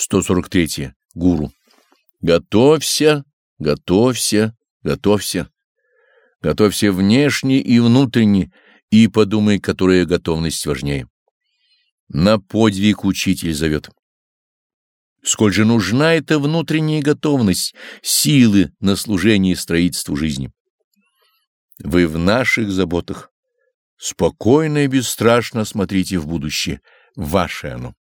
143. Гуру. Готовься, готовься, готовься. Готовься внешне и внутренне, и подумай, которая готовность важнее. На подвиг учитель зовет. Сколь же нужна эта внутренняя готовность, силы на служение строительству жизни. Вы в наших заботах. Спокойно и бесстрашно смотрите в будущее. Ваше оно.